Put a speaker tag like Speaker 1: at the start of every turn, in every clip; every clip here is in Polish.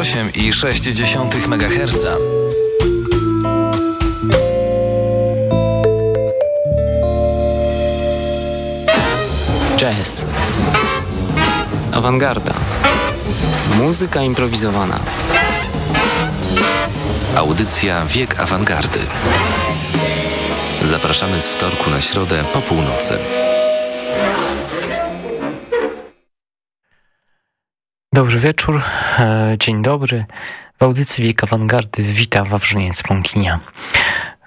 Speaker 1: 98,6 MHz.
Speaker 2: Jazz. Awangarda. Muzyka improwizowana.
Speaker 3: Audycja Wiek Awangardy. Zapraszamy z wtorku na środę po północy.
Speaker 4: Dobry wieczór, e, dzień dobry. W audycji Wiek Awangardy wita Wawrzyniec Pląkinia.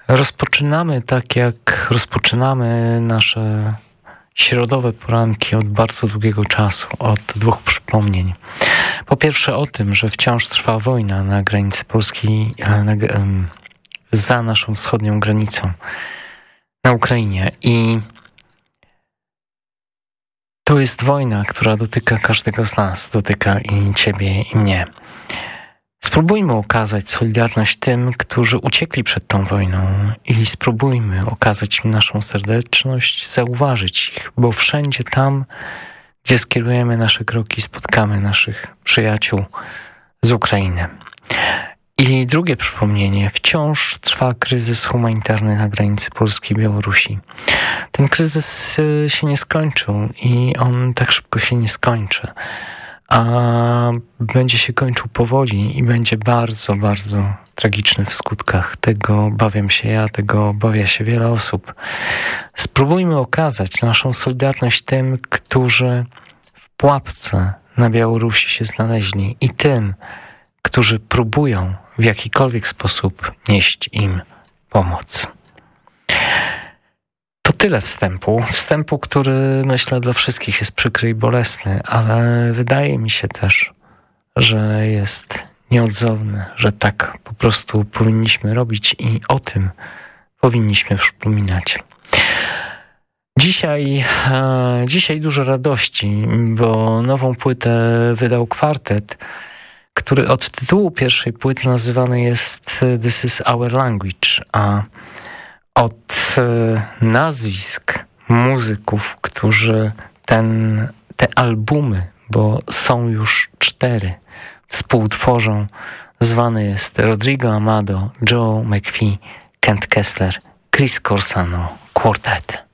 Speaker 4: Rozpoczynamy tak jak rozpoczynamy nasze środowe poranki od bardzo długiego czasu, od dwóch przypomnień. Po pierwsze o tym, że wciąż trwa wojna na granicy polskiej, na, za naszą wschodnią granicą, na Ukrainie i to jest wojna, która dotyka każdego z nas, dotyka i ciebie, i mnie. Spróbujmy okazać solidarność tym, którzy uciekli przed tą wojną i spróbujmy okazać im naszą serdeczność, zauważyć ich, bo wszędzie tam, gdzie skierujemy nasze kroki, spotkamy naszych przyjaciół z Ukrainy. I drugie przypomnienie, wciąż trwa kryzys humanitarny na granicy Polski i Białorusi. Ten kryzys y, się nie skończył i on tak szybko się nie skończy a będzie się kończył powoli i będzie bardzo, bardzo tragiczny w skutkach. Tego bawiam się ja, tego obawia się wiele osób. Spróbujmy okazać naszą solidarność tym, którzy w pułapce na Białorusi się znaleźli i tym, którzy próbują w jakikolwiek sposób nieść im pomoc tyle wstępu. Wstępu, który myślę dla wszystkich jest przykry i bolesny, ale wydaje mi się też, że jest nieodzowny, że tak po prostu powinniśmy robić i o tym powinniśmy przypominać. Dzisiaj, e, dzisiaj dużo radości, bo nową płytę wydał kwartet, który od tytułu pierwszej płyty nazywany jest This is Our Language, a od e, nazwisk muzyków, którzy ten, te albumy, bo są już cztery, współtworzą, zwany jest Rodrigo Amado, Joe McPhee, Kent Kessler, Chris Corsano Quartet.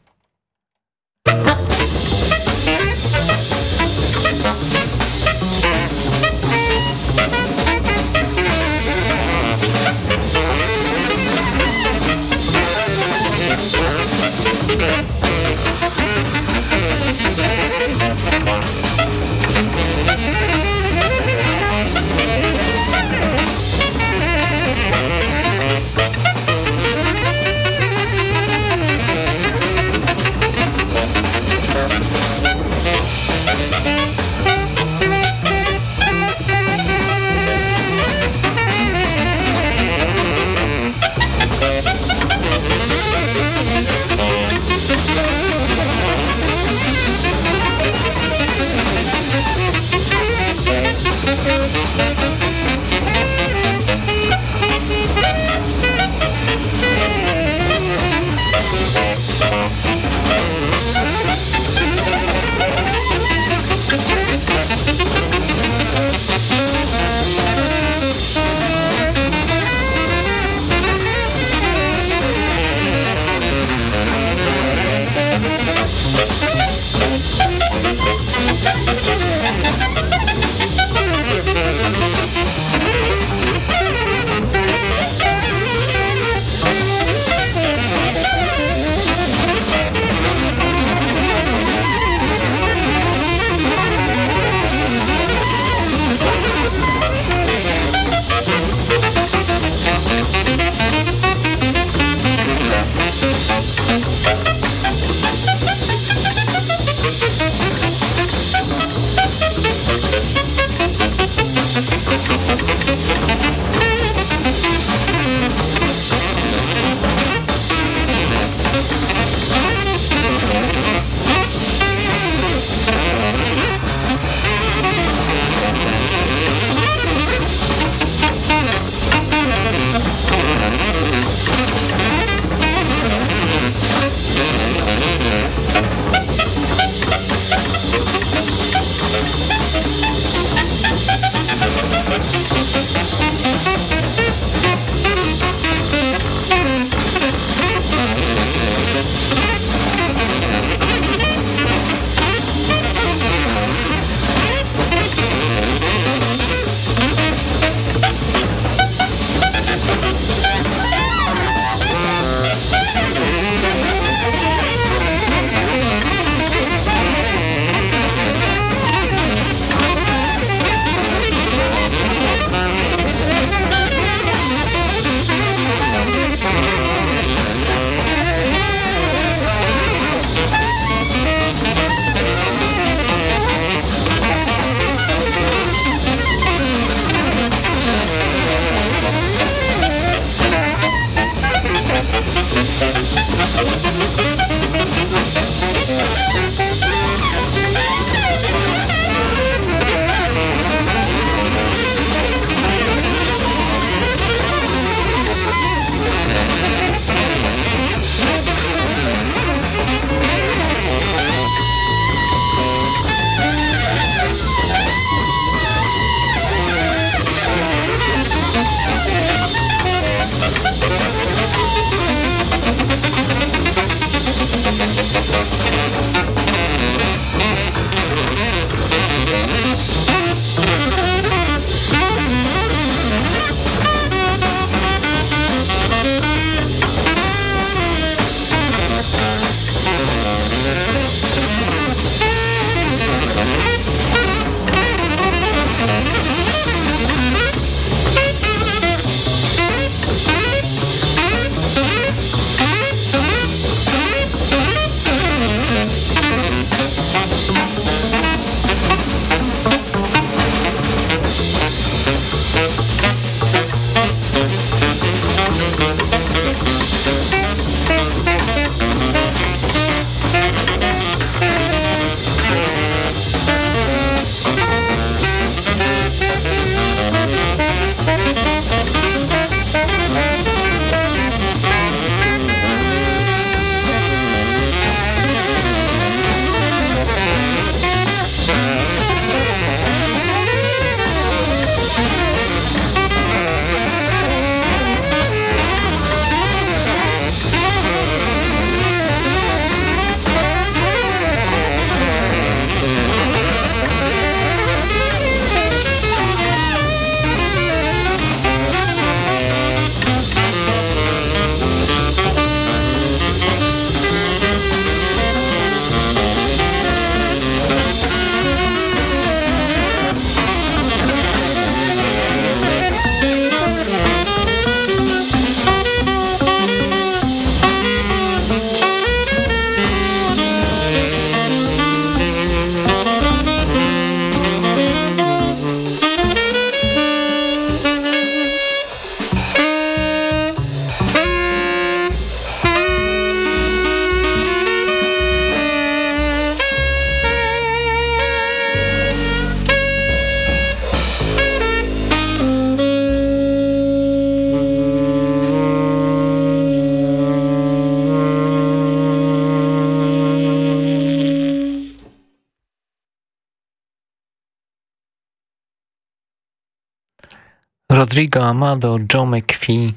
Speaker 4: Amado, Joe McPhee,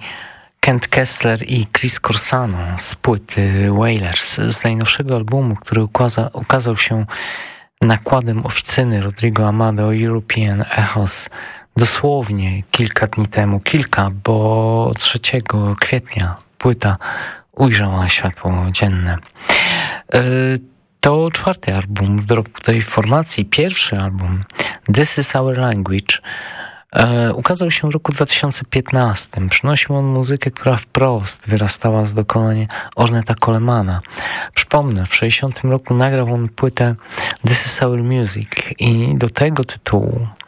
Speaker 4: Kent Kessler i Chris Corsano z płyty Wailers. Z najnowszego albumu, który ukaza, ukazał się nakładem oficyny Rodrigo Amado European Echos dosłownie kilka dni temu, kilka, bo 3 kwietnia płyta ujrzała światło dzienne. E, to czwarty album w tej formacji, pierwszy album This is Our Language ukazał się w roku 2015. Przynosił on muzykę, która wprost wyrastała z dokonań Orneta Colemana. Przypomnę, w 60 roku nagrał on płytę This is Our Music i do tego tytułu e,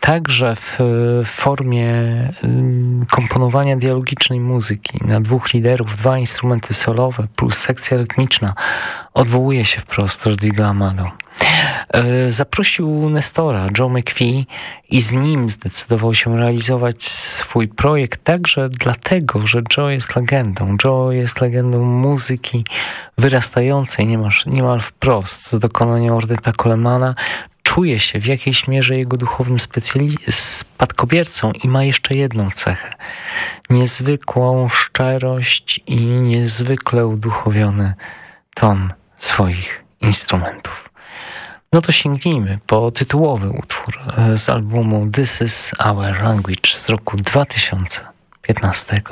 Speaker 4: Także w formie mm, komponowania dialogicznej muzyki na dwóch liderów, dwa instrumenty solowe plus sekcja rytmiczna odwołuje się wprost Rodrigo Amado. E, zaprosił Nestora, Joe McPhee i z nim zdecydował się realizować swój projekt także dlatego, że Joe jest legendą. Joe jest legendą muzyki wyrastającej niemal, niemal wprost z dokonania Ordeta Colemana, czuje się w jakiejś mierze jego duchowym spadkobiercą i ma jeszcze jedną cechę. Niezwykłą szczerość i niezwykle uduchowiony ton swoich instrumentów. No to sięgnijmy po tytułowy utwór e, z albumu This is Our Language z roku 2015.